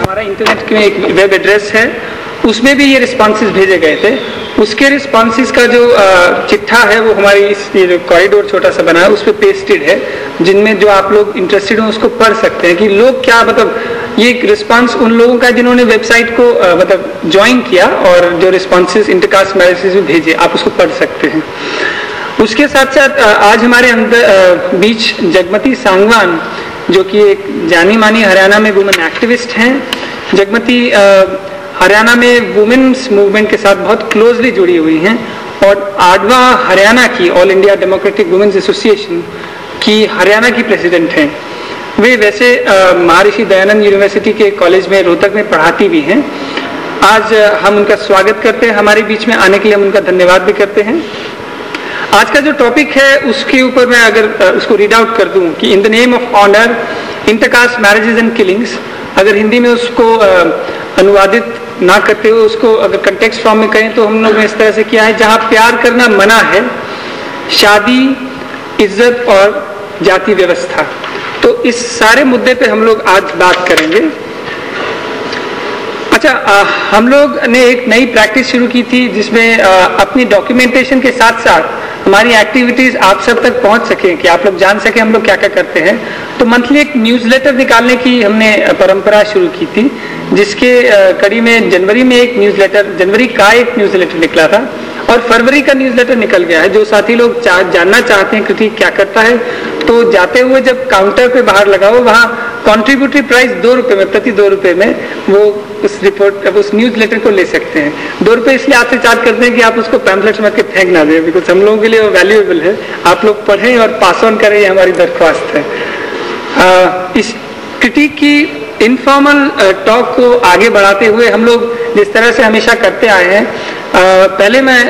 हमारा इंटरनेट में एक वेब एड्रेस है। उसमें भी ये रिस्पॉन्सेज भेजे गए थे। उसके रिस्पॉन्सेज का जो चिट्ठा है, वो हमारी इस, ये जो कॉरिडोर छोटा सा बना है, उस पर पेस्टेड है, जिनमें जो आप लोग इंटरेस्टेड हो, उसको पढ़ सकते हैं कि लोग क्या मतलब ये रिस्पांस उन लोगों का जिन्होंने वेबसाइट को मतलब ज्वाइन किया और जो रिस्पॉन्सेज इंटरकास्ट मैसेज भी भेजे, आप उसको पढ़ सकते हैं। उसके साथ साथ आज हमारे अंदर बीच जगमती सांगवान जो कि एक जानी मानी हरियाणा में वुमेन एक्टिविस्ट हैं। जगमती हरियाणा में वुमेन्स मूवमेंट के साथ बहुत क्लोजली जुड़ी हुई हैं और आडवा हरियाणा की all India democratic women's association की हरियाणा की प्रेसिडेंट हैं। वे वैसे महर्षि दयानंद यूनिवर्सिटी के कॉलेज में, रोहतक में पढ़ाती भी हैं। आज हम उनका स्वागत करते हैं। हमारे बीच में आने के लिए हम उनका धन्यवाद भी करते हैं। आज का जो टॉपिक है उसके ऊपर मैं अगर उसको रीड आउट कर दूँ कि in the name of honour intercaste marriages and killings अगर हिंदी में उसको अनुवादित ना करते हुए उसको अगर कंटेक्स्ट फॉर्म में कहें तो हम लोग ने इस तरह से किया है जहाँ प्यार करना मना है शादी इज़्ज़त और जाति व्यवस्था। तो इस सारे मुद्दे पे हम लोग आज बात करेंगे। अच्छा आ, हम लोग ने एक नई प्रैक्टिस शुरू की थी जिसमें आ, अपनी डॉक्यूमेंटेशन के साथ साथ हमारी एक्टिविटीज़ आप सब तक पहुँच सके कि आप लोग जान सके हम लोग क्या क्या करते हैं। तो मंथली एक न्यूज़लेटर निकालने की हमने परंपरा शुरू की थी जिसके कड़ी में जनवरी में एक न्यूज़लेटर जनवरी का एक न्यूज़लेटर निकला था और फरवरी का न्यूज़लेटर निकल गया है। जो साथी लोग चा, जानना चाहते हैं क्योंकि क्या करता है तो जाते हुए जब काउंटर पे बाहर लगाओ वहाँ कॉन्ट्रीब्यूटरी प्राइस दो रुपए में प्रति दो रुपए में वो उस रिपोर्ट अब उस न्यूज़ लेटर को ले सकते हैं। दो रुपए इसलिए आपसे चार्ज करते हैं कि आप उसको पैम्पलेट में के फेंक ना दें। बिकॉज़ हम लोगों के लिए वो वैल्यूएबल है। आप लोग पढ़ें और पास ऑन करें ये हमारी दरख्वास्त है। आ, इस क्रिटिक की इनफॉर्मल टॉक को आगे बढ़ाते हुए हम लोग जिस तरह से हमेशा करते आए हैं पहले मैं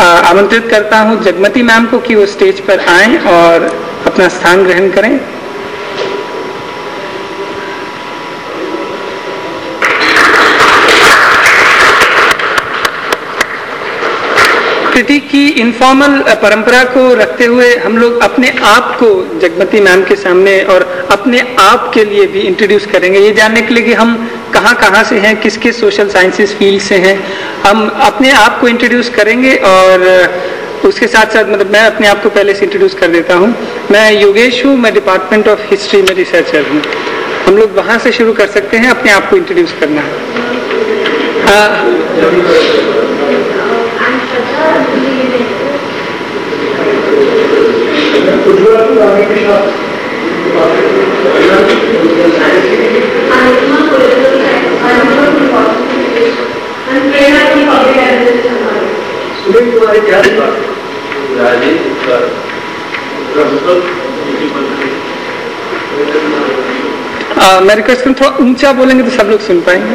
आमंत्रित करता हूँ जगमती मैम को कि वो स्टेज पर आए और अपना स्थान ग्रहण करें। क्रिटिक की इनफॉर्मल परंपरा को रखते हुए हम लोग अपने आप को जगमती मैम के सामने और अपने आप के लिए भी इंट्रोड्यूस करेंगे। ये जानने के लिए कि हम कहाँ कहाँ से हैं किस किस सोशल साइंसेस फ़ील्ड से हैं। हम अपने आप को इंट्रोड्यूस करेंगे और उसके साथ साथ मतलब मैं अपने आप को पहले से इंट्रोड्यूस कर देता हूँ। मैं योगेश हूँ, मैं डिपार्टमेंट ऑफ़ हिस्ट्री में रिसर्चर हूँ। हम लोग वहाँ से शुरू कर सकते हैं, अपने आप को इंट्रोड्यूस करना। मैं रिक्वेस्ट करूँ थोड़ा ऊँचा बोलेंगे तो सब लोग सुन पाएँगे।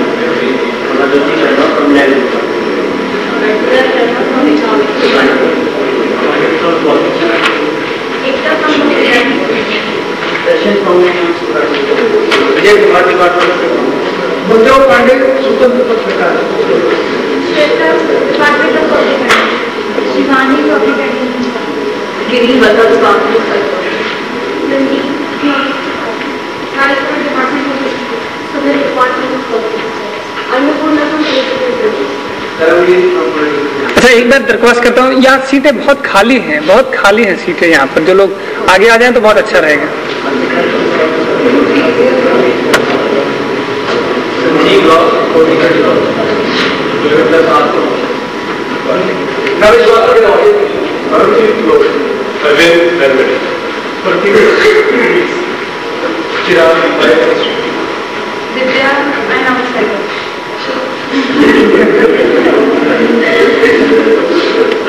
अच्छा एक बार दरख्वास्त करता हूँ, यहाँ सीटें बहुत खाली हैं, बहुत खाली हैं सीटें यहाँ पर, जो लोग आगे आ जाएँ तो बहुत अच्छा रहेगा। Sanjeev Law, Political Law. Plus also. Arvind Law. Arvind Paramedic. Chirag, Biochemistry. Vidya, and our psychology.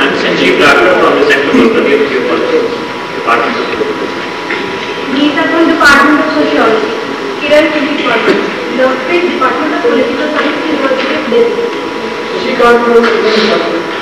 I'm Sanjeev Lagna from the Center for Study of Geopolitics, Department of Geopolitics. Geeta from Department of Sociology. Kiran from Department. Lovepreet, Department of Political Science, University of Delhi. Shikant from Department.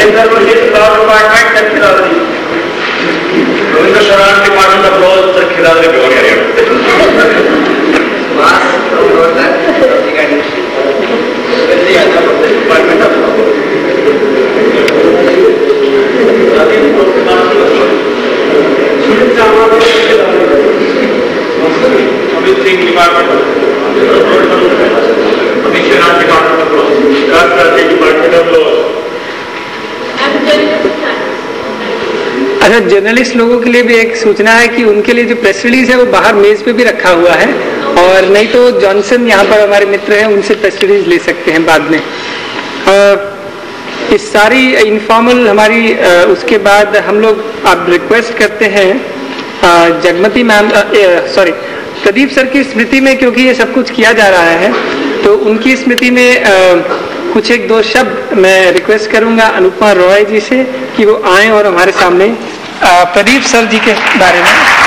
Narendra Mashid, Law Department, Sakhiradri. Ravinder Sharan, Department of Law, Sakhiradri, Bhiwani, Haryana. Mass from Northern Public Administration. Very other from the Department of Law. Sunil Sharma from Amit Singh, Department of Amit Sharan, Department of Law. Raj Rathi, Department of Law. And journalist अच्छा journalist लोगों के लिए भी एक सूचना है कि उनके लिए जो प्रेस रिलीज़ है वो बाहर मेज पे भी रखा हुआ है। और नहीं तो जॉनसन यहाँ पर हमारे मित्र हैं उनसे प्रेस रिलीज़ ले सकते हैं बाद में। अ, इस सारी इनफॉर्मल हमारी अ, उसके बाद हम लोग आप रिक्वेस्ट करते हैं Jagmati ma'am sorry Pradeep sir की स्मृति में क्योंकि ये सब कुछ किया जा रहा है तो उनकी स्मृति में अ, कुछ एक दो शब्द मैं रिक्वेस्ट करूँगा अनुपमा रॉय जी से कि वो आए और हमारे सामने प्रदीप सर जी के बारे में।